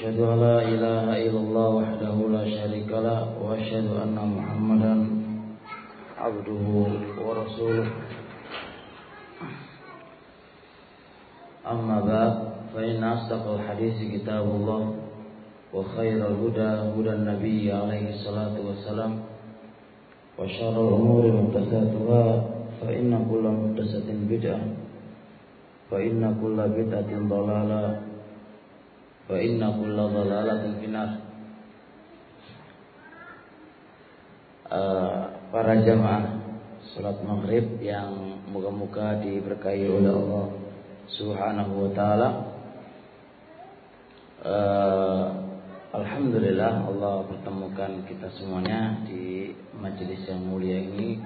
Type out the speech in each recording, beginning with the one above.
أشهد أن لا إله إلا الله وحده لا شريك له وأشهد أن محمدا عبده ورسوله أما بعد فإن أصدق الحديث كتاب الله وخير الهدى هدى النبي عليه الصلاة والسلام وشر الأمور محدثاتها فإن كل محدثة بدعة فإن كل بدعة ضلالة wa inna kulla dhalalatin finnar. Uh, para jamaah salat maghrib yang moga-moga diberkahi oleh Allah Subhanahu wa taala. Uh, Alhamdulillah Allah pertemukan kita semuanya di majelis yang mulia ini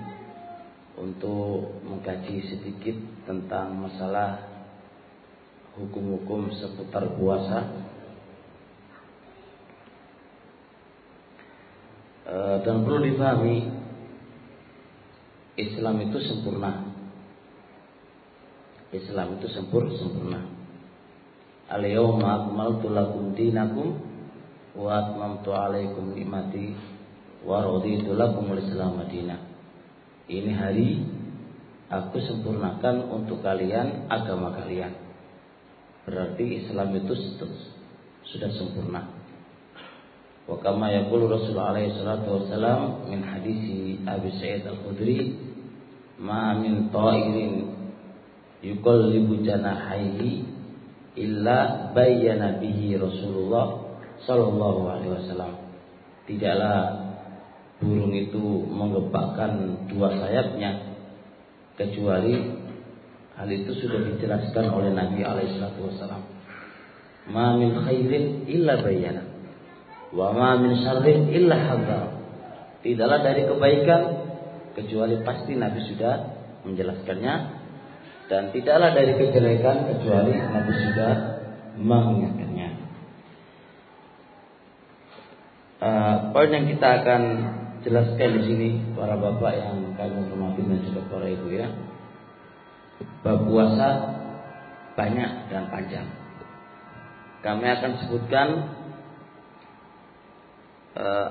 untuk mengkaji sedikit tentang masalah hukum-hukum seputar puasa Eh, dan perlu dipahami Islam itu sempurna. Islam itu sempur sempurna. Al-yawma akmaltu lakum dinakum wa atmamtu alaikum nikmati wa raditu lakum al-islam Ini hari aku sempurnakan untuk kalian agama kalian. Berarti Islam itu sudah sempurna. Wa kama yaqulu Rasulullah alaihi salatu wasalam min hadisi Abi Sa'id Al-Khudri ma min ta'irin yuqallibu janahaihi illa bayyana bihi Rasulullah sallallahu alaihi wasallam. Tidaklah burung itu mengepakkan dua sayapnya kecuali hal itu sudah dijelaskan oleh Nabi alaihi salatu wasallam. Ma min khairin illa bayyana Wa ma min syarrin illa hadzar. Tidaklah dari kebaikan kecuali pasti Nabi sudah menjelaskannya dan tidaklah dari kejelekan kecuali Nabi sudah mengingatkannya. Uh, poin yang kita akan jelaskan di sini para bapak yang kami hormati dan juga para ibu ya. Bab puasa banyak dan panjang. Kami akan sebutkan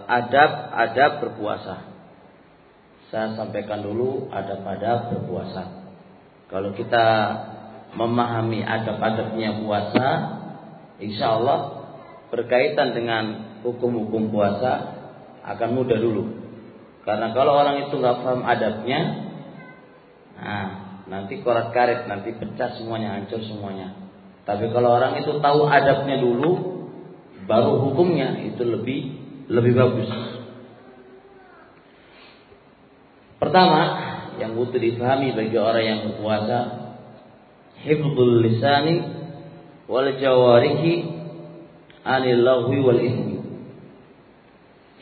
adab-adab eh, berpuasa. Saya sampaikan dulu adab-adab berpuasa. Kalau kita memahami adab-adabnya puasa, insya Allah berkaitan dengan hukum-hukum puasa akan mudah dulu. Karena kalau orang itu nggak paham adabnya, nah nanti korat karet, nanti pecah semuanya, hancur semuanya. Tapi kalau orang itu tahu adabnya dulu, baru hukumnya itu lebih lebih bagus. Pertama, yang butuh difahami bagi orang yang berpuasa, hifdzul lisani wal jawarihi anil wal ismi.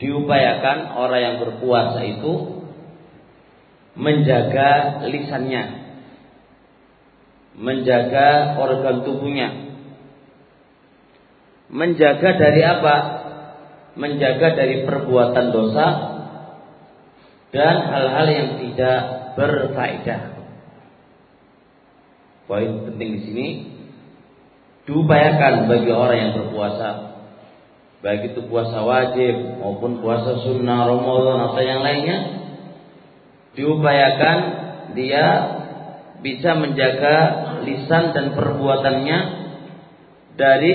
Diupayakan orang yang berpuasa itu menjaga lisannya, menjaga organ tubuhnya, menjaga dari apa? menjaga dari perbuatan dosa dan hal-hal yang tidak berfaedah. Poin penting di sini diupayakan bagi orang yang berpuasa baik itu puasa wajib maupun puasa sunnah Ramadan atau yang lainnya diupayakan dia bisa menjaga lisan dan perbuatannya dari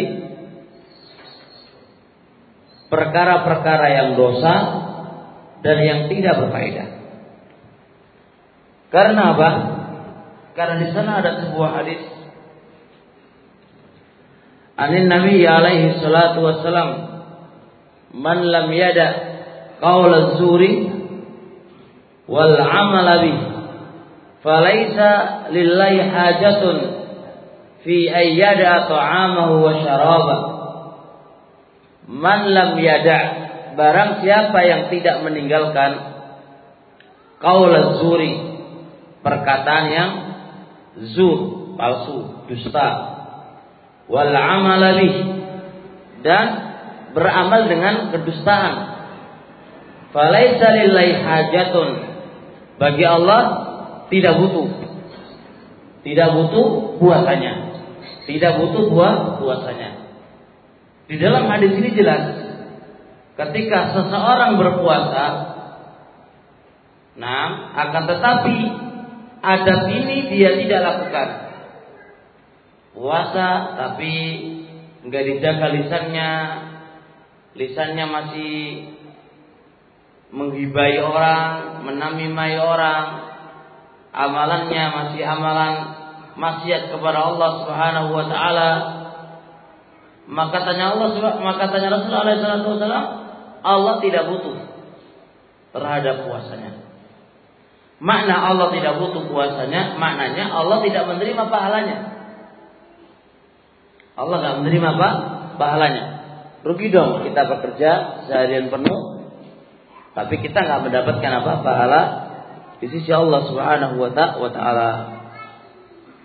perkara-perkara yang dosa dan yang tidak berfaedah. Karena apa? Karena di sana ada sebuah hadis Anin Nabi alaihi salatu wassalam Man lam yada qaul az-zuri wal amala bi falaysa lillahi hajatun fi ayyada ta'amahu wa syarabahu man lam yada barang siapa yang tidak meninggalkan qaul zuri, perkataan yang zur, palsu, dusta, wal amal dan beramal dengan kedustaan. Falaisa lillahi hajatun. Bagi Allah tidak butuh. Tidak butuh puasanya. Tidak butuh buah puasanya. Di dalam hadis ini jelas ketika seseorang berpuasa nah akan tetapi adab ini dia tidak lakukan puasa tapi nggak dijaga lisannya lisannya masih menghibai orang menamimai orang amalannya masih amalan maksiat kepada Allah Subhanahu wa taala maka tanya Allah maka tanya Rasulullah SAW Allah tidak butuh terhadap puasanya. Makna Allah tidak butuh puasanya, maknanya Allah tidak menerima pahalanya. Allah nggak menerima apa? Pahalanya. Rugi dong kita bekerja seharian penuh, tapi kita nggak mendapatkan apa? Pahala di sisi Allah Subhanahu wa taala.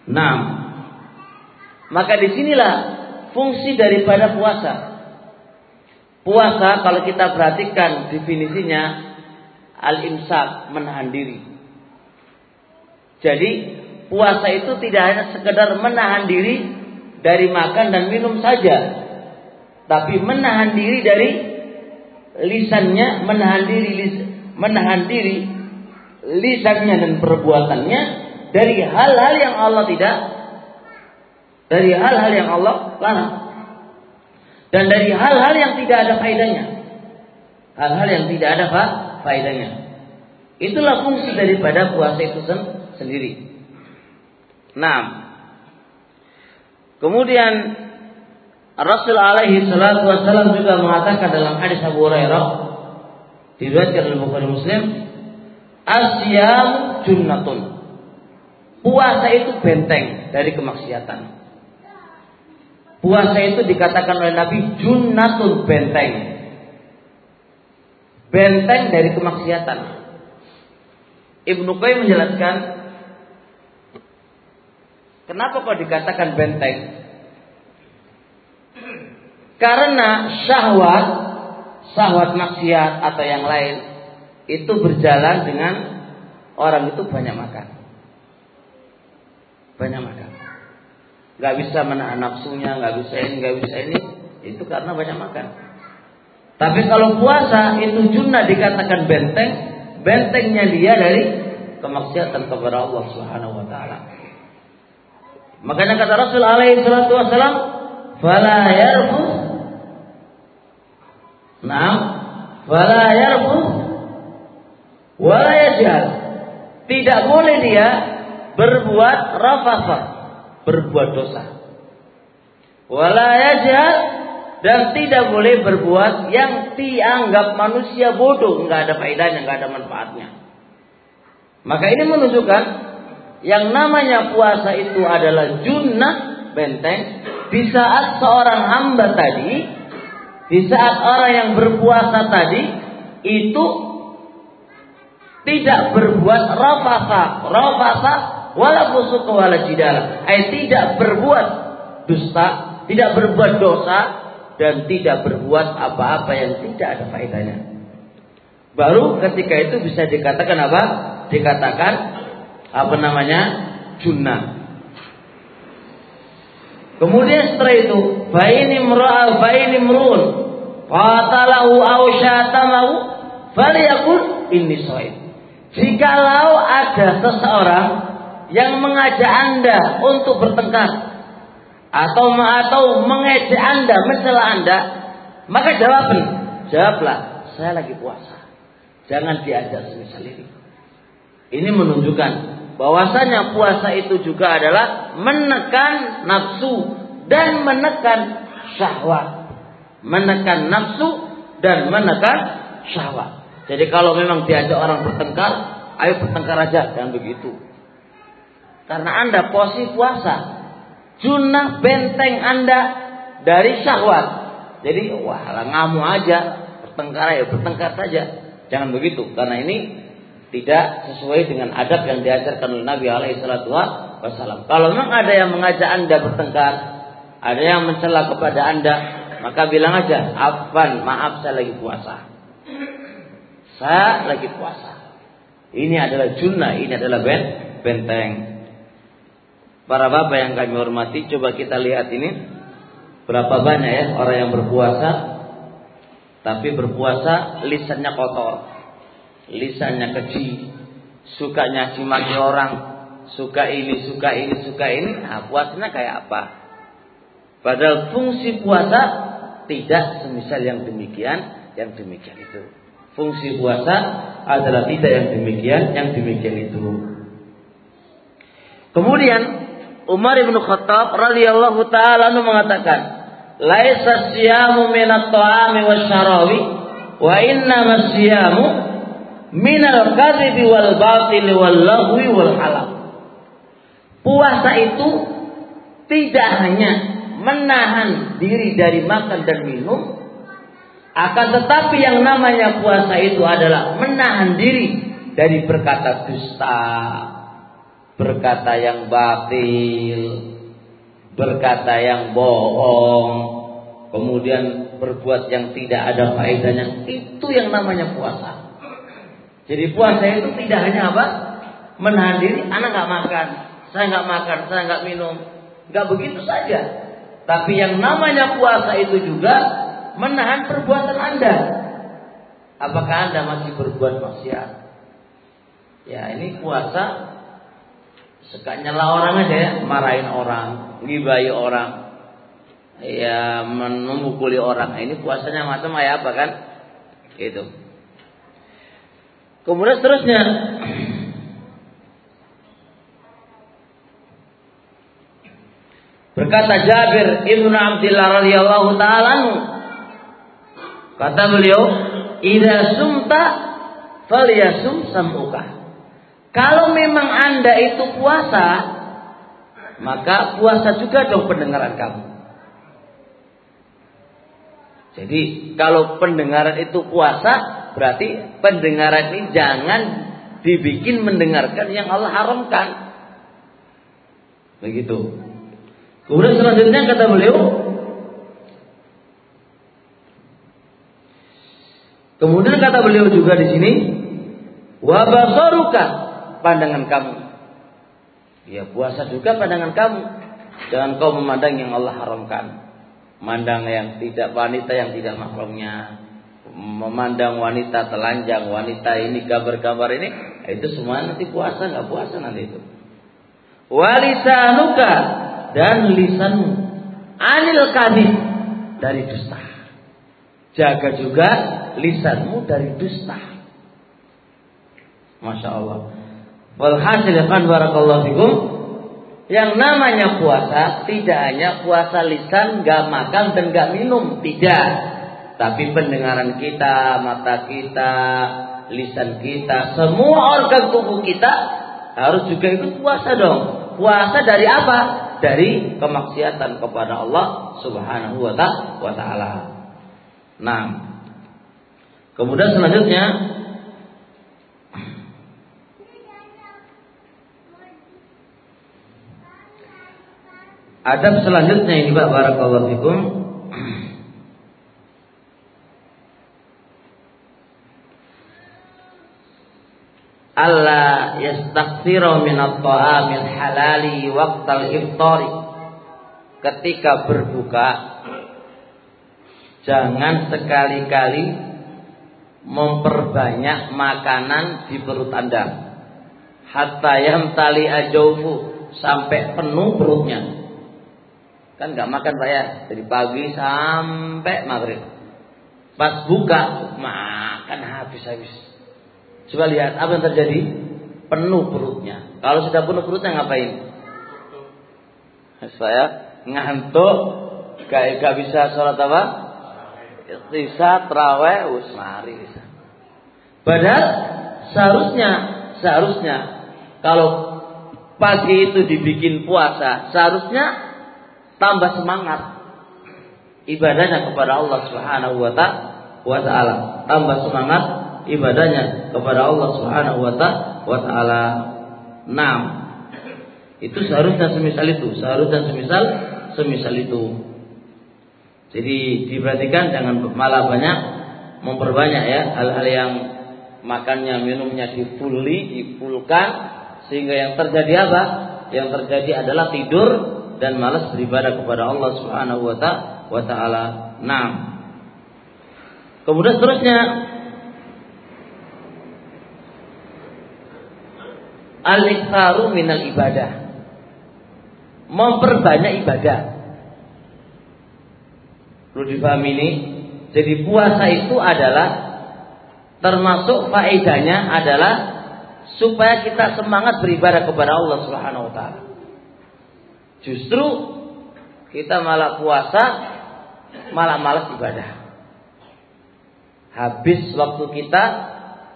Nah, maka di sinilah fungsi daripada puasa. Puasa kalau kita perhatikan definisinya al-imsak menahan diri. Jadi puasa itu tidak hanya sekedar menahan diri dari makan dan minum saja, tapi menahan diri dari lisannya, menahan diri menahan diri lisannya dan perbuatannya dari hal-hal yang Allah tidak dari hal-hal yang Allah larang. Dan dari hal-hal yang tidak ada faedahnya. Hal-hal yang tidak ada faedahnya. Itulah fungsi daripada puasa itu sendiri. Nah kemudian Rasul alaihi salatu wasallam juga mengatakan dalam hadis Abu Hurairah diriwayatkan oleh Bukhari Muslim asyam junnatun puasa itu benteng dari kemaksiatan Puasa itu dikatakan oleh Nabi junnatul benteng. Benteng dari kemaksiatan. Ibnu Qayyim menjelaskan kenapa kok dikatakan benteng? Karena syahwat, syahwat maksiat atau yang lain itu berjalan dengan orang itu banyak makan. Banyak makan nggak bisa menahan nafsunya, nggak bisa ini, nggak bisa ini, itu karena banyak makan. Tapi kalau puasa itu junnah dikatakan benteng, bentengnya dia dari kemaksiatan kepada Allah Subhanahu wa taala. Makanya kata Rasul alaihi salatu wasalam, "Fala yarfus" Naam, "Fala yarfus" wala. Tidak boleh dia berbuat rafasah berbuat dosa. Wala yajhal dan tidak boleh berbuat yang dianggap manusia bodoh, nggak ada faedahnya, nggak ada manfaatnya. Maka ini menunjukkan yang namanya puasa itu adalah junnah benteng di saat seorang hamba tadi, di saat orang yang berpuasa tadi itu tidak berbuat rafasa, rafasa wala busuk wala jidala. Ay tidak berbuat dusta, tidak berbuat dosa dan tidak berbuat apa-apa yang tidak ada faedahnya. Baru ketika itu bisa dikatakan apa? Dikatakan apa namanya? Junnah. Kemudian setelah itu, faini mra'a faini mrun qatalahu aw syatamahu falyakul inni shaim. Jikalau ada seseorang yang mengajak Anda untuk bertengkar atau atau mengejek Anda, mencela Anda, maka jawab jawablah, saya lagi puasa. Jangan diajak semisal ini. Ini menunjukkan bahwasanya puasa itu juga adalah menekan nafsu dan menekan syahwat. Menekan nafsu dan menekan syahwat. Jadi kalau memang diajak orang bertengkar, ayo bertengkar aja, jangan begitu. Karena Anda posisi puasa. Junah benteng Anda dari syahwat. Jadi wah ngamu aja. bertengkar ya bertengkar saja. Jangan begitu karena ini tidak sesuai dengan adab yang diajarkan oleh Nabi alaihi salatu wasallam. Kalau memang ada yang mengajak Anda bertengkar, ada yang mencela kepada Anda, maka bilang aja, "Afan, maaf saya lagi puasa." Saya lagi puasa. Ini adalah junnah, ini adalah benteng. Para bapak yang kami hormati, coba kita lihat ini. Berapa banyak ya orang yang berpuasa, tapi berpuasa lisannya kotor, lisannya keji, sukanya cimaki orang, suka ini, suka ini, suka ini. Nah, puasanya kayak apa? Padahal fungsi puasa tidak semisal yang demikian, yang demikian itu. Fungsi puasa adalah tidak yang demikian, yang demikian itu. Kemudian Umar bin Khattab radhiyallahu taala mengatakan, "Laisa siyamu min at-ta'ami wasyarawi, wa inna masyamu min al-kadhibi wal batil wal lahwi wal halal." Puasa itu tidak hanya menahan diri dari makan dan minum, akan tetapi yang namanya puasa itu adalah menahan diri dari berkata dusta, berkata yang batil, berkata yang bohong, kemudian berbuat yang tidak ada faedahnya. Itu yang namanya puasa. Jadi puasa itu tidak hanya apa? Menahan diri, anak nggak makan, saya nggak makan, saya nggak minum, nggak begitu saja. Tapi yang namanya puasa itu juga menahan perbuatan anda. Apakah anda masih berbuat maksiat? Ya ini puasa suka nyela orang aja ya, marahin orang, ngibai orang, ya memukuli orang. Ini puasanya macam kayak apa kan? Itu. Kemudian seterusnya Berkata Jabir ibnu Abdullah radhiyallahu taala kata beliau, "Idza sumta falyasum sam'uka." Kalau memang Anda itu puasa, maka puasa juga dong pendengaran kamu. Jadi kalau pendengaran itu puasa, berarti pendengaran ini jangan dibikin mendengarkan yang Allah haramkan. Begitu. Kemudian selanjutnya kata beliau, Kemudian kata beliau juga di sini, wabasaruka pandangan kamu. Ya puasa juga pandangan kamu. Jangan kau memandang yang Allah haramkan. Memandang yang tidak wanita yang tidak mahramnya. Memandang wanita telanjang, wanita ini gambar-gambar ini, itu semua nanti puasa nggak puasa nanti itu. Walisanuka dan lisanmu anil kadhib dari dusta. Jaga juga lisanmu dari dusta. Masya Allah. Walhasil kan barakallahu fikum yang namanya puasa tidak hanya puasa lisan, gak makan dan gak minum, tidak. Tapi pendengaran kita, mata kita, lisan kita, semua organ tubuh kita harus juga ikut puasa dong. Puasa dari apa? Dari kemaksiatan kepada Allah Subhanahu wa taala. Nah, kemudian selanjutnya Adab selanjutnya ini Pak Barakallahu Fikum. Allah yastaghfiru min at-ta'amil halali waqtal iftari. Ketika berbuka jangan sekali-kali memperbanyak makanan di perut Anda hatta tali ajaufu sampai penuh perutnya Kan nggak makan saya dari pagi sampai maghrib. Pas buka makan habis-habis. Coba lihat apa yang terjadi? Penuh perutnya. Kalau sudah penuh perutnya ngapain? Saya ngantuk, gak, gak bisa sholat apa? Bisa terawih, us mari. Padahal seharusnya, seharusnya kalau pagi itu dibikin puasa, seharusnya tambah semangat ibadahnya kepada Allah Subhanahu wa taala. Tambah semangat ibadahnya kepada Allah Subhanahu wa taala. Nah, itu seharusnya semisal itu, seharusnya semisal semisal itu. Jadi diperhatikan jangan malah banyak memperbanyak ya hal-hal yang makannya minumnya difulli, difulkan sehingga yang terjadi apa? Yang terjadi adalah tidur dan malas beribadah kepada Allah Subhanahu wa taala. Nah. Kemudian seterusnya al-iktsaru minal ibadah. Memperbanyak ibadah. Perlu dipahami ini. Jadi puasa itu adalah termasuk faedahnya adalah supaya kita semangat beribadah kepada Allah Subhanahu wa taala. Justru kita malah puasa malah malas ibadah. Habis waktu kita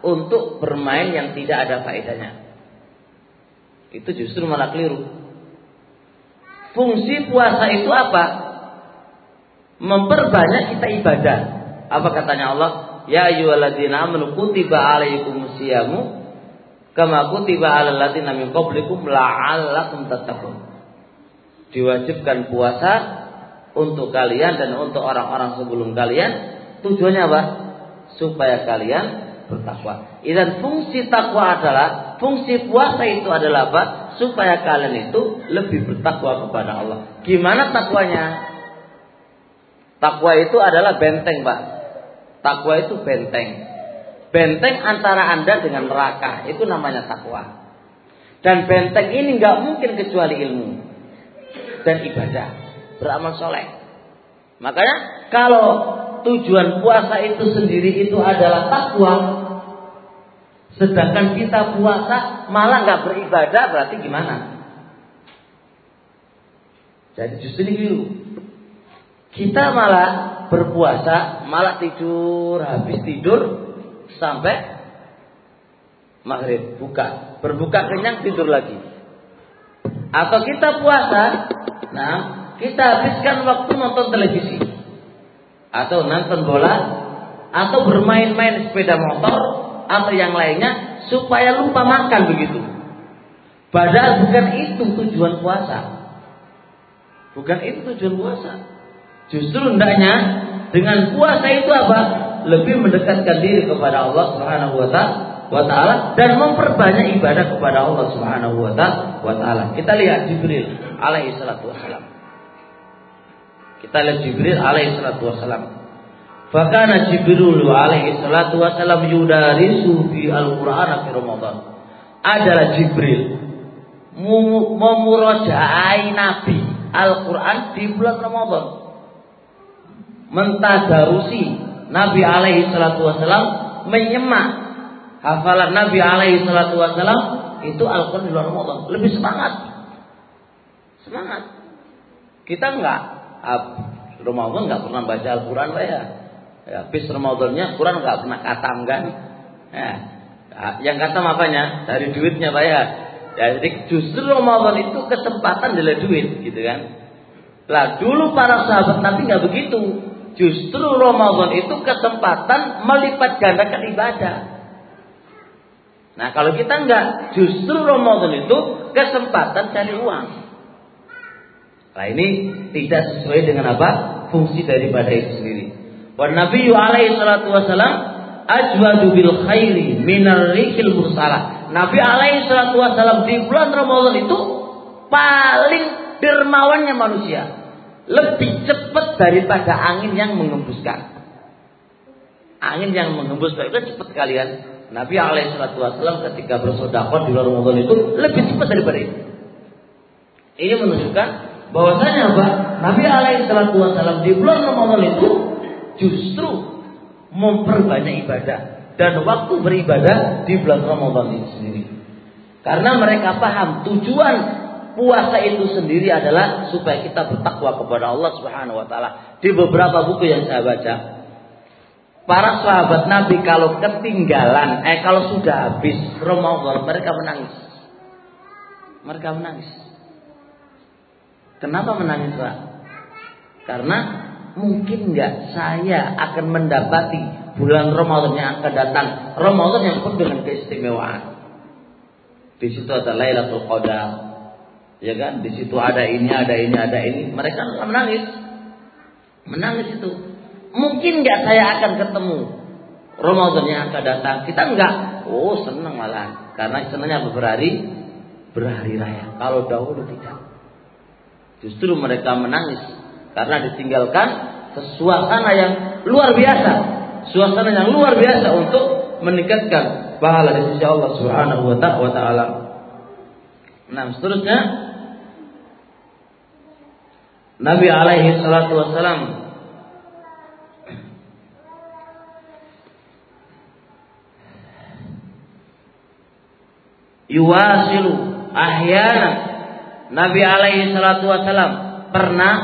untuk bermain yang tidak ada faedahnya. Itu justru malah keliru. Fungsi puasa itu apa? Memperbanyak kita ibadah. Apa katanya Allah? Ya ayyuhalladzina amanu kutiba alaikumusyamu kama kutiba alal ladzina min qablikum la'allakum tattaqun. Diwajibkan puasa untuk kalian dan untuk orang-orang sebelum kalian. Tujuannya apa? Supaya kalian bertakwa. Dan fungsi takwa adalah fungsi puasa itu adalah apa? Supaya kalian itu lebih bertakwa kepada Allah. Gimana takwanya? Takwa itu adalah benteng, Pak. Takwa itu benteng. Benteng antara Anda dengan neraka. Itu namanya takwa. Dan benteng ini nggak mungkin kecuali ilmu dan ibadah beramal soleh. Makanya kalau tujuan puasa itu sendiri itu adalah takwa, sedangkan kita puasa malah nggak beribadah berarti gimana? Jadi justru ini. Kita malah berpuasa, malah tidur, habis tidur sampai maghrib buka, berbuka kenyang tidur lagi. Atau kita puasa, nah kita habiskan waktu nonton televisi atau nonton bola atau bermain-main sepeda motor atau yang lainnya supaya lupa makan begitu. Padahal bukan itu tujuan puasa. Bukan itu tujuan puasa. Justru hendaknya dengan puasa itu apa? Lebih mendekatkan diri kepada Allah Subhanahu wa taala dan memperbanyak ibadah kepada Allah Subhanahu wa taala. Kita lihat Jibril alaihi salatu wasalam. Kita lihat Jibril alaihi salatu wasalam. Fakana Jibril alaihi salatu wasalam yudarisu fi al-Qur'an fi Ramadan. Adalah Jibril memurajaai Nabi Al-Quran di bulan Ramadan. Mentadarusi Nabi alaihi salatu wasalam menyemak hafalan Nabi alaihi salatu wasalam itu Al-Quran di bulan Ramadan. Lebih semangat. Semangat. Kita enggak Ramadan nggak pernah baca Al-Quran lah ya. ya habis Ramadannya Quran nggak pernah katam kan. Ya. Yang kata apanya? Dari duitnya Pak ya. ya. Jadi justru Ramadan itu kesempatan dari duit gitu kan. Lah dulu para sahabat Nabi nggak begitu. Justru Ramadan itu kesempatan melipat gandakan ibadah. Nah kalau kita enggak, justru Ramadan itu kesempatan cari uang. Nah ini tidak sesuai dengan apa? Fungsi daripada itu sendiri. Wa Nabi alaihi salatu wasalam ajwadu bil khairi minar rihil mursalah. Nabi alaihi salatu wasalam di bulan Ramadan itu paling dermawannya manusia. Lebih cepat daripada angin yang mengembuskan. Angin yang mengembuskan itu cepat kalian. Nabi alaihi salatu wasalam ketika bersedekah di bulan Ramadan itu lebih cepat daripada itu. Ini menunjukkan bahwasanya apa? Nabi alaihi salatu wasallam di bulan Ramadan itu justru memperbanyak ibadah dan waktu beribadah di bulan Ramadan itu sendiri. Karena mereka paham tujuan puasa itu sendiri adalah supaya kita bertakwa kepada Allah Subhanahu wa taala. Di beberapa buku yang saya baca, para sahabat Nabi kalau ketinggalan, eh kalau sudah habis Ramadan mereka menangis. Mereka menangis. Kenapa menangis Pak? Karena mungkin nggak saya akan mendapati bulan Ramadan yang akan datang, Ramadan yang penuh dengan keistimewaan. Di situ ada Lailatul Qadar, ya kan? Di situ ada ini, ada ini, ada ini. Mereka menangis, menangis itu. Mungkin nggak saya akan ketemu Ramadan yang akan datang. Kita enggak. Oh senang malah, karena senangnya berhari berhari raya. Kalau dahulu tidak. Justru mereka menangis karena ditinggalkan sesuatu yang luar biasa. Suasana yang luar biasa untuk meningkatkan pahala di sisi Allah Subhanahu wa taala. Nah, seterusnya Nabi alaihi salatu wasalam yuwasilu ahyana Nabi alaihi salatu wasalam pernah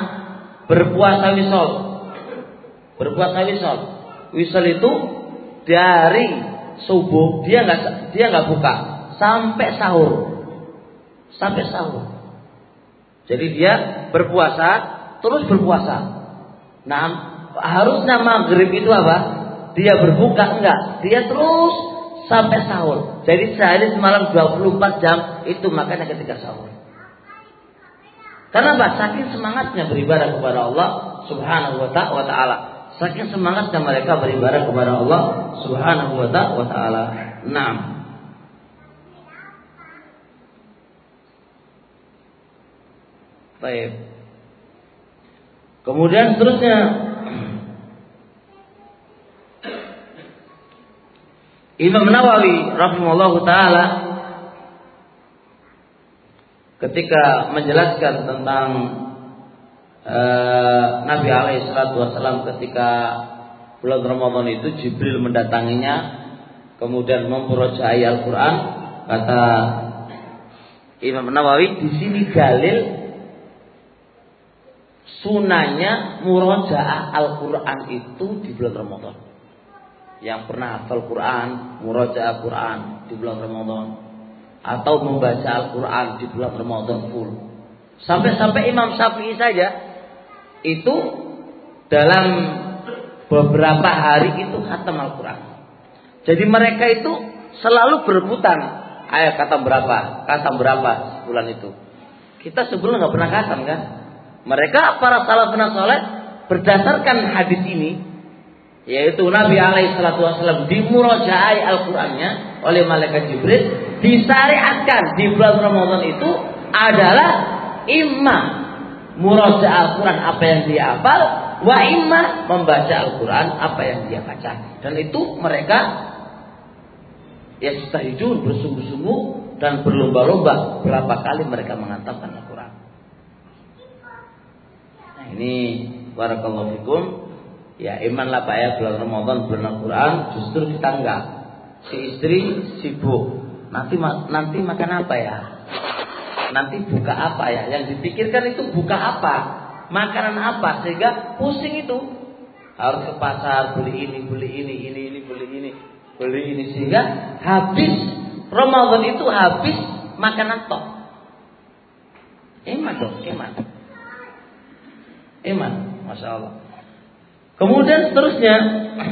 berpuasa wisol. Berpuasa wisol. Wisol itu dari subuh dia nggak dia nggak buka sampai sahur. Sampai sahur. Jadi dia berpuasa terus berpuasa. Nah, harusnya maghrib itu apa? Dia berbuka enggak? Dia terus sampai sahur. Jadi sehari semalam 24 jam itu makannya ketika sahur. Karena apa? Saking semangatnya beribadah kepada Allah Subhanahu wa taala. Saking semangatnya mereka beribadah kepada Allah Subhanahu wa taala. Naam. Baik. Kemudian seterusnya Imam Nawawi rahimahullahu taala ketika menjelaskan tentang uh, Nabi alaihi salatu wasallam ketika bulan Ramadan itu Jibril mendatanginya kemudian memperojai Al-Qur'an kata Imam Nawawi di sini dalil sunanya murojaah Al-Quran itu di bulan Ramadan. Yang pernah hafal Quran, murojaah Quran di bulan Ramadan atau membaca Al-Quran di bulan Ramadan full. Sampai-sampai Imam Syafi'i saja itu dalam beberapa hari itu khatam Al-Quran. Jadi mereka itu selalu berebutan. Ayat kata berapa, kata berapa bulan itu. Kita sebelum nggak pernah khatam kan? Mereka para salafun soleh berdasarkan hadis ini yaitu Nabi alaihi salatu wasallam dimurajaai Al-Qur'annya oleh malaikat Jibril disyariatkan di bulan Ramadan itu adalah imma murajaah Al-Qur'an apa yang dia hafal wa imma membaca Al-Qur'an apa yang dia baca. Dan itu mereka ya hijau bersungguh-sungguh dan berlomba-lomba. Berapa kali mereka mengantarkan Al-Qur'an? nah ini barakallahu fikum Ya iman lah Pak ya bulan Ramadan bulan Al-Quran justru kita enggak. Si istri sibuk. Nanti nanti makan apa ya? Nanti buka apa ya? Yang dipikirkan itu buka apa? Makanan apa? Sehingga pusing itu. Harus ke pasar beli ini, beli ini, ini, ini, beli ini, beli ini sehingga habis Ramadan itu habis makanan tok. Iman dong, iman. Iman, masya Allah. Kemudian seterusnya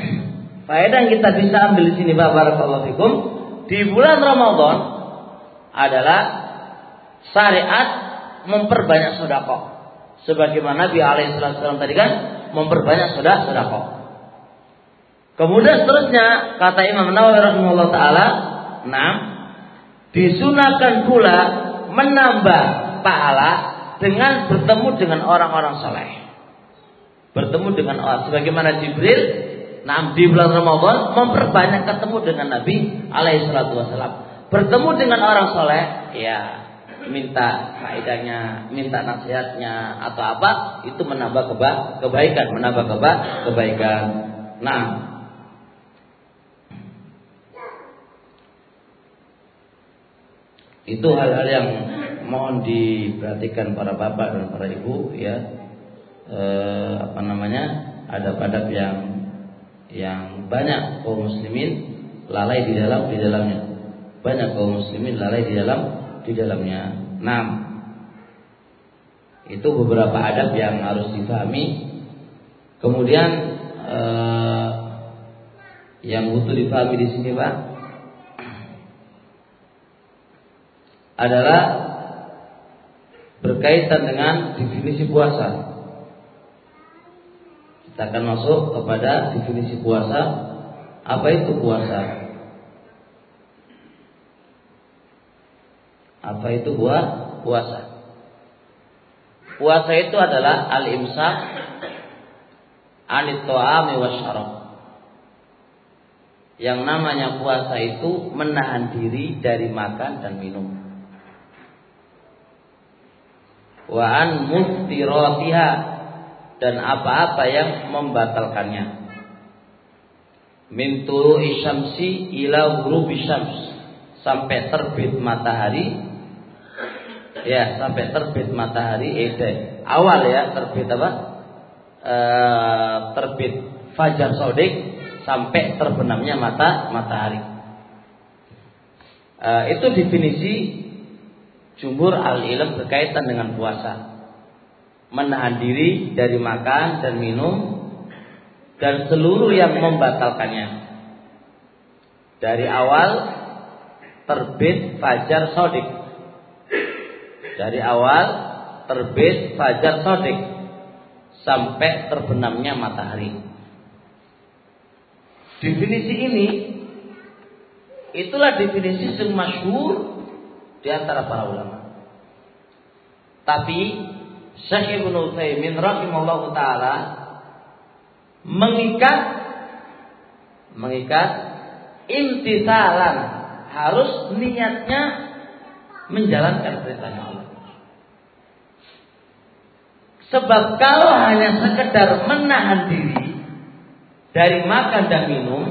faedah yang kita bisa ambil di sini Bapak Fikum di bulan Ramadan adalah syariat memperbanyak sodako. Sebagaimana Nabi Alaihissalam tadi kan memperbanyak sodak sodako. Kemudian seterusnya kata Imam Nawawi rahimahullah taala, enam disunahkan pula menambah pahala dengan bertemu dengan orang-orang soleh bertemu dengan Allah. Sebagaimana Jibril nah di bulan Ramadan memperbanyak ketemu dengan Nabi alaihi salatu bertemu dengan orang soleh ya minta faedahnya minta nasihatnya atau apa itu menambah keba kebaikan menambah keba kebaikan. Nah itu hal-hal yang mohon diperhatikan para bapak dan para ibu ya eh, apa namanya adab-adab yang yang banyak kaum muslimin lalai di dalam di dalamnya. Banyak kaum muslimin lalai di dalam di dalamnya. Enam itu beberapa adab yang harus dipahami Kemudian eh, yang butuh dipahami di sini Pak adalah berkaitan dengan definisi puasa. Kita akan masuk kepada definisi puasa. Apa itu puasa? Apa itu buah puasa? Puasa itu adalah al-imsak anit ta'ami wasyarab. Yang namanya puasa itu menahan diri dari makan dan minum. Wa an muftiratiha dan apa-apa yang membatalkannya. Min turu'i syamsi ila ghurubi syams. Sampai terbit matahari. Ya sampai terbit matahari ede awal ya terbit apa? E, terbit fajar sodik sampai terbenamnya mata matahari. E, itu definisi jumhur al ilm berkaitan dengan puasa menahan diri dari makan dan minum dan seluruh yang membatalkannya dari awal terbit fajar sodik dari awal terbit fajar sodik sampai terbenamnya matahari. Definisi ini itulah definisi yang masyhur di antara para ulama. Tapi Syekh Ibnu Utsaimin rahimahullahu taala mengikat mengikat intisalan harus niatnya menjalankan perintahnya Allah. Sebab kalau hanya sekedar menahan diri dari makan dan minum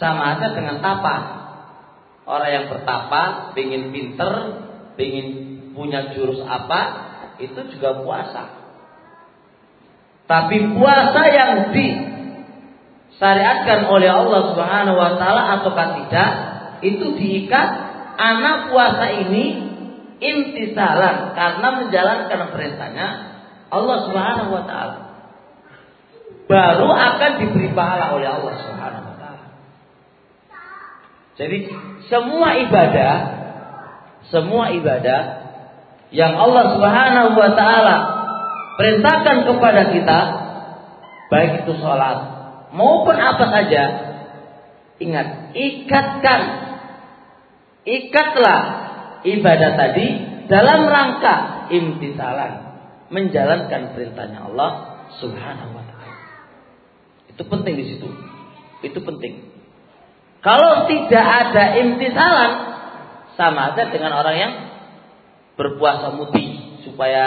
sama aja dengan tapa. Orang yang bertapa, ingin pinter, ingin punya jurus apa, itu juga puasa. Tapi puasa yang disyariatkan oleh Allah Subhanahu wa taala ataukah tidak, itu diikat anak puasa ini intisalan karena menjalankan perintahnya Allah Subhanahu wa taala. Baru akan diberi pahala oleh Allah Subhanahu wa taala. Jadi semua ibadah semua ibadah yang Allah Subhanahu wa taala perintahkan kepada kita baik itu sholat maupun apa saja ingat ikatkan ikatlah ibadah tadi dalam rangka imtisalan menjalankan perintahnya Allah Subhanahu wa taala. Itu penting di situ. Itu penting. Kalau tidak ada imtisalan sama aja dengan orang yang berpuasa muti supaya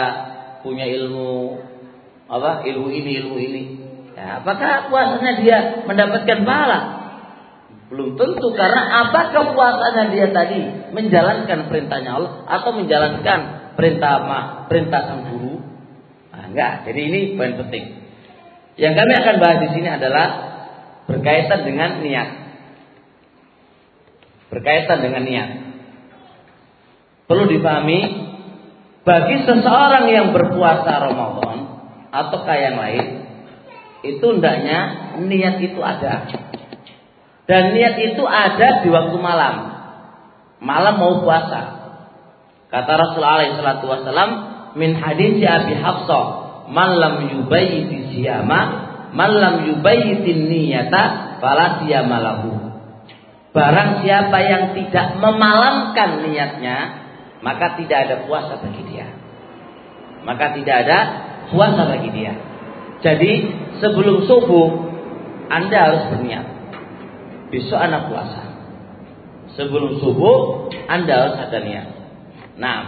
punya ilmu apa ilmu ini ilmu ini ya, apakah puasanya dia mendapatkan pahala belum tentu karena apakah puasanya dia tadi menjalankan perintahnya Allah atau menjalankan perintah perintah sang guru enggak. Jadi ini poin penting. Yang kami akan bahas di sini adalah berkaitan dengan niat. Berkaitan dengan niat. Perlu dipahami bagi seseorang yang berpuasa Ramadan atau kayak yang lain itu hendaknya niat itu ada. Dan niat itu ada di waktu malam. Malam mau puasa. Kata Rasulullah SAW, min hadis Abi Hafsah man lam yubayyiti siyama man lam yubayyitin niyata fala siyama lahu barang siapa yang tidak memalamkan niatnya maka tidak ada puasa bagi dia. Maka tidak ada puasa bagi dia. Jadi sebelum subuh anda harus berniat. Besok anak puasa. Sebelum subuh anda harus ada niat. Nah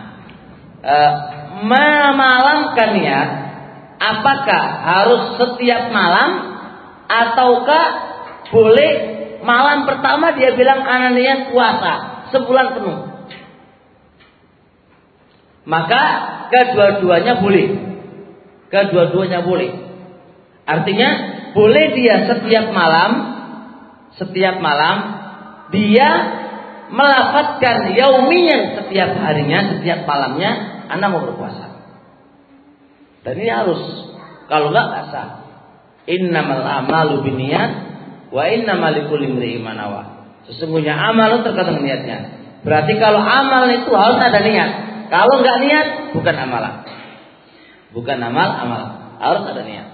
eh, memalamkan niat apakah harus setiap malam ataukah boleh malam pertama dia bilang anak puasa sebulan penuh maka kedua-duanya boleh kedua-duanya boleh artinya boleh dia setiap malam setiap malam dia melafatkan yaumiyan setiap harinya setiap malamnya anda mau berpuasa. Dan ini harus. Kalau enggak, enggak sah. Innamal amalu binniyat wa innamal likulli imri'in Sesungguhnya amal itu tergantung niatnya. Berarti kalau amal itu harus ada niat. Kalau nggak niat, bukan amalan. Bukan amal, amal. Harus ada niat.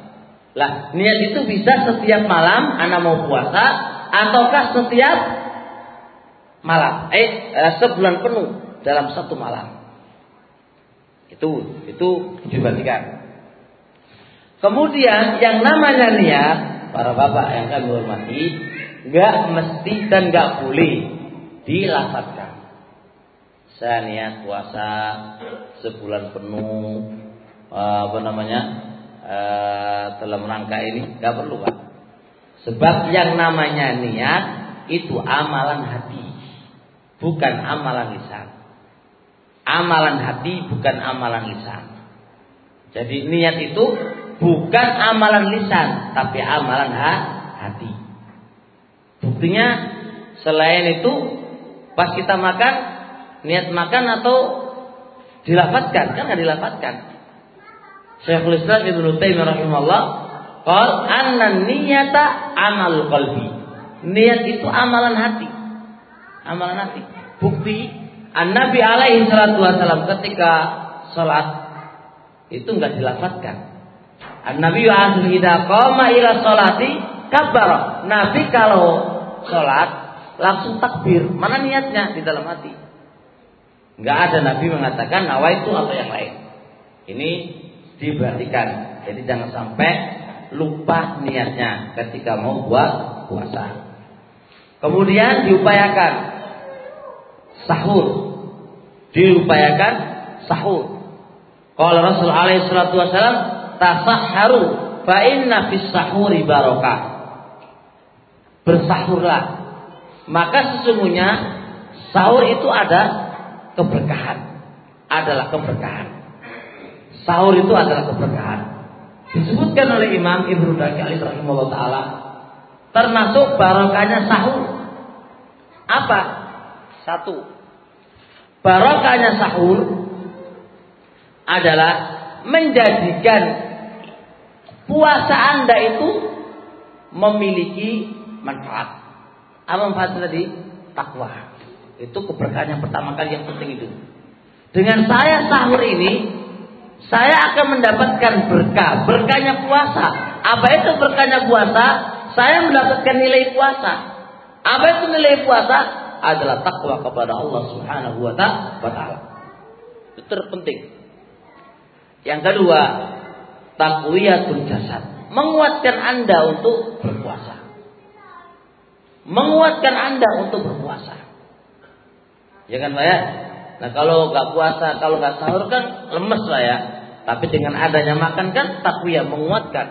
Lah, niat itu bisa setiap malam Anda mau puasa ataukah setiap malam. Eh, eh sebulan penuh dalam satu malam. Itu itu dibandingkan. Kemudian yang namanya niat, para bapak yang kami hormati, nggak mesti dan nggak boleh dilafazkan. Saya niat puasa sebulan penuh, eh, apa namanya, uh, dalam rangka ini nggak perlu pak. Sebab yang namanya niat itu amalan hati, bukan amalan lisan. Amalan hati bukan amalan lisan. Jadi niat itu bukan amalan lisan, tapi amalan hati. Buktinya selain itu pas kita makan niat makan atau dilafatkan kan nggak dilafatkan. Syekhul Islam Ibnu Taimiyah rahimahullah qal anna niyata amal qalbi. Niat itu amalan hati. Amalan hati. Bukti An-Nabi alaihi salatu wasallam ketika salat itu enggak dilafatkan. An-Nabi akhir idza qama ila salati kabar. Nabi kalau salat langsung takbir. Mana niatnya di dalam hati? Enggak ada Nabi mengatakan nawaitu atau yang lain. Ini diperhatikan. Jadi jangan sampai lupa niatnya ketika mau buat puasa. Kemudian diupayakan sahur. Diupayakan sahur. Kalau Rasul alaihi salatu wasallam tasahharu fa inna fis sahuri barokah. Bersahurlah. Maka sesungguhnya sahur itu ada keberkahan. Adalah keberkahan. Sahur itu adalah keberkahan. Disebutkan oleh Imam Ibnu Daqiq rahimahullah taala termasuk barokahnya sahur. Apa? Satu. Barokahnya sahur adalah menjadikan puasa Anda itu memiliki manfaat. Apa manfaat tadi? Takwa. Itu keberkahan yang pertama kali yang penting itu. Dengan saya sahur ini, saya akan mendapatkan berkah. Berkahnya puasa. Apa itu berkahnya puasa? Saya mendapatkan nilai puasa. Apa itu nilai puasa? Adalah takwa kepada Allah Subhanahu wa taala. Itu terpenting. Yang kedua, takwiyatul jasad. Menguatkan Anda untuk berpuasa. Menguatkan Anda untuk berpuasa. Ya kan Pak ya? Nah kalau nggak puasa, kalau nggak sahur kan lemes lah ya. Tapi dengan adanya makan kan takwiyah menguatkan.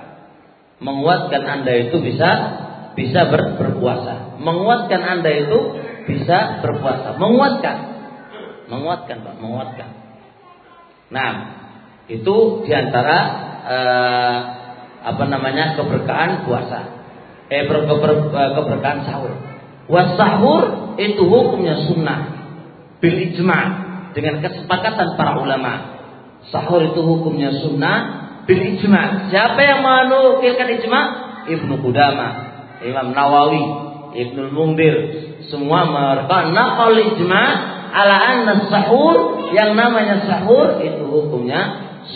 Menguatkan Anda itu bisa bisa ber, berpuasa. Menguatkan Anda itu bisa berpuasa. Menguatkan. Menguatkan Pak, menguatkan. Nah, itu di antara eh, apa namanya keberkahan puasa. Eh ber, ber, ber, keberkahan sahur. Wasahur itu hukumnya sunnah bil ijma dengan kesepakatan para ulama. Sahur itu hukumnya sunnah bil ijma. Siapa yang menukilkan ijma? Ibnu Qudama, Imam Nawawi, Ibnu Mundir, semua mereka naqal ijma ala anna sahur yang namanya sahur itu hukumnya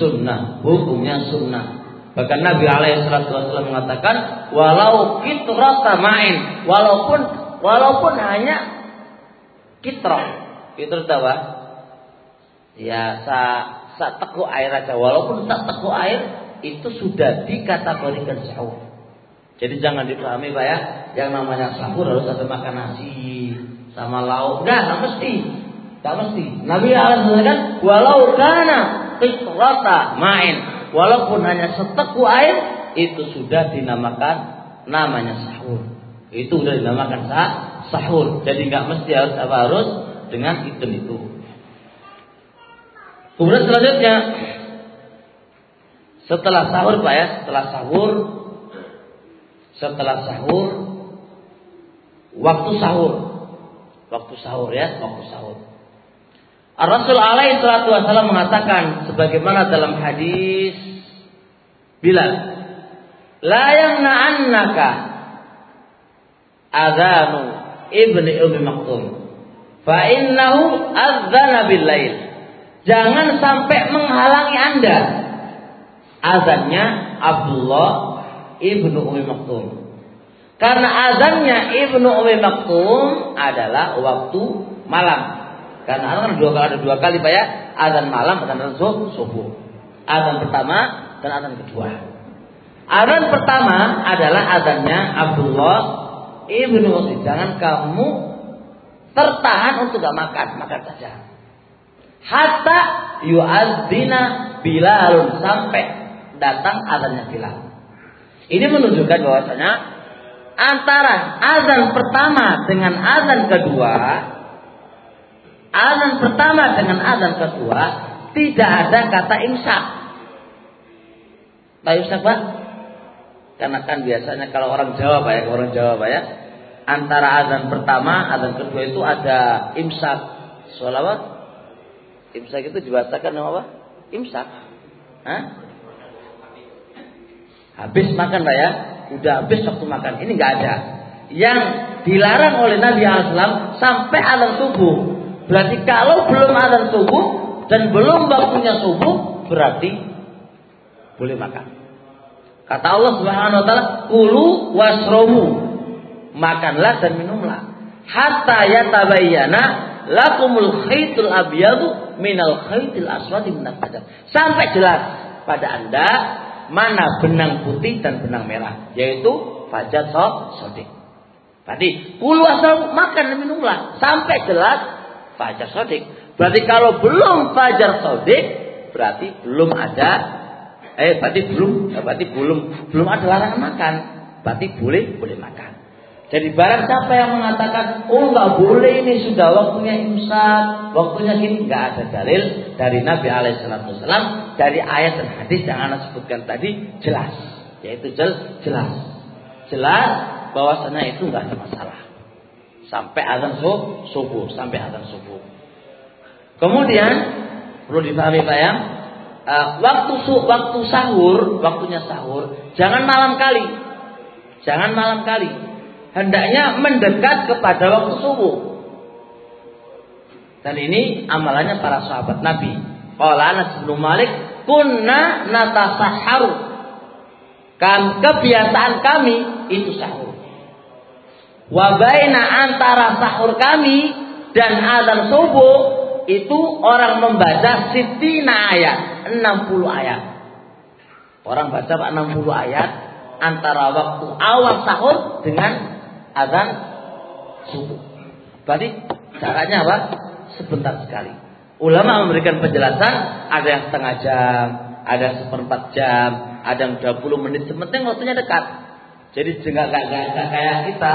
sunnah, hukumnya sunnah. Bahkan Nabi Alaihissalam mengatakan, walau kitrata main, walaupun walaupun hanya kitrah, kitrah apa? Ya, sa, sa teku air aja, walaupun tak teku air itu sudah dikategorikan sahur. Jadi jangan dipahami pak ya, yang namanya sahur harus ada makan nasi sama lauk. Enggak, enggak mesti. Enggak mesti. Nabi Alaihissalam kan, walau karena qitrata main. Walaupun hanya seteku air itu sudah dinamakan namanya sahur. Itu sudah dinamakan sah, sahur. Jadi nggak mesti harus apa harus dengan itu itu. Kemudian selanjutnya setelah sahur Pak ya, setelah sahur setelah sahur waktu sahur. Waktu sahur ya, waktu sahur. Rasul alaihi salatu wasallam mengatakan sebagaimana dalam hadis Bilal La yamna'annaka adhanu ibni Ummi Maktum. Fa innahu adzana bil lail. Jangan sampai menghalangi Anda azannya Abdullah ibnu Ummi Maktum. Karena azannya ibnu Ummi Maktum adalah waktu malam. Karena azan kan dua kali ada dua kali pak ya, azan malam azan subuh. Azan pertama dan azan kedua. Azan pertama adalah azannya Abdullah ibnu Ummi. Jangan kamu tertahan untuk gak makan, makan saja. Hatta yu'adzina Bilalun sampai datang azannya Bilal. Ini menunjukkan bahwasanya antara azan pertama dengan azan kedua, azan pertama dengan azan kedua tidak ada kata imsak. Tahu imsak? Karena kan biasanya kalau orang Jawa pak ya, orang Jawa pak ya, antara azan pertama, azan kedua itu ada imsak. Soal apa? Imsak itu dibacakan apa? Imsak. Hah? Habis makan pak ya, udah habis waktu makan. Ini nggak ada. Yang dilarang oleh Nabi Al-Islam sampai azan subuh. Berarti kalau belum azan subuh dan belum waktunya subuh, berarti boleh makan. Kata Allah Subhanahu wa taala, "Kulu wasromu." Makanlah dan minumlah. Hatta yatabayyana lakumul khaitul abyadu minal khaitil aswadi minal. Sampai jelas pada Anda mana benang putih dan benang merah, yaitu fajar sodik. Tadi kulu asal makan dan minumlah sampai jelas fajar sodik. Berarti kalau belum fajar sodik, berarti belum ada eh berarti belum berarti belum belum ada larangan makan. Berarti boleh boleh makan. Jadi barang siapa yang mengatakan, oh nggak boleh ini sudah waktunya imsak, waktunya gini, nggak ada dalil dari Nabi Alaihissalam dari ayat dan hadis yang anda sebutkan tadi jelas, yaitu jel, jelas, jelas bahwasanya itu nggak ada masalah. Sampai azan subuh, sampai azan subuh. Kemudian perlu dipahami pak ya, uh, waktu waktu sahur, waktunya sahur, jangan malam kali, jangan malam kali hendaknya mendekat kepada waktu subuh. Dan ini amalannya para sahabat Nabi. Qala Anas bin Malik, "Kunna natasahharu." Kan kebiasaan kami itu sahur. Wabaina antara sahur kami dan azan subuh itu orang membaca sitina ayat, 60 ayat. Orang baca 60 ayat antara waktu awal sahur dengan azan subuh. Berarti caranya apa? Sebentar sekali. Ulama memberikan penjelasan, ada yang setengah jam, ada seperempat jam, ada yang 20 menit. Sementing waktunya dekat. Jadi enggak kayak kita,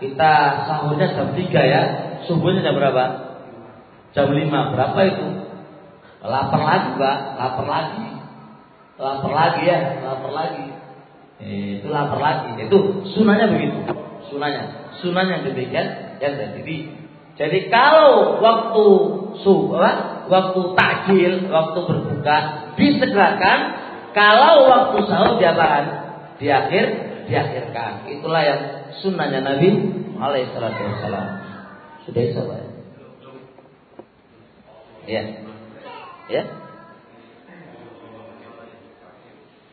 kita sahurnya jam 3 ya, subuhnya jam berapa? Jam 5. Berapa itu? Lapar lagi, Pak. Lapar lagi. Lapar lagi ya, lapar lagi. Eh, itu lapar lagi. Itu sunahnya begitu sunahnya. Sunan yang demikian yang jadi. Jadi kalau waktu subuh, waktu takjil, waktu berbuka disegerakan, kalau waktu sahur diapakan? Di akhir, diakhirkan. Itulah yang sunnahnya Nabi alaihissalatu wassalam. Sudah bisa Pak? Ya. Ya.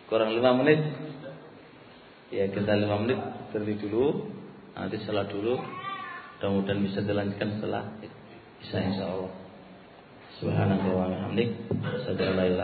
Kurang lima menit. Ya kita lima menit berhenti dulu. Nanti salat dulu. Mudah-mudahan bisa dilanjutkan setelah bisa insya Allah. Subhanallah wa bihamdik. Asyhadu an la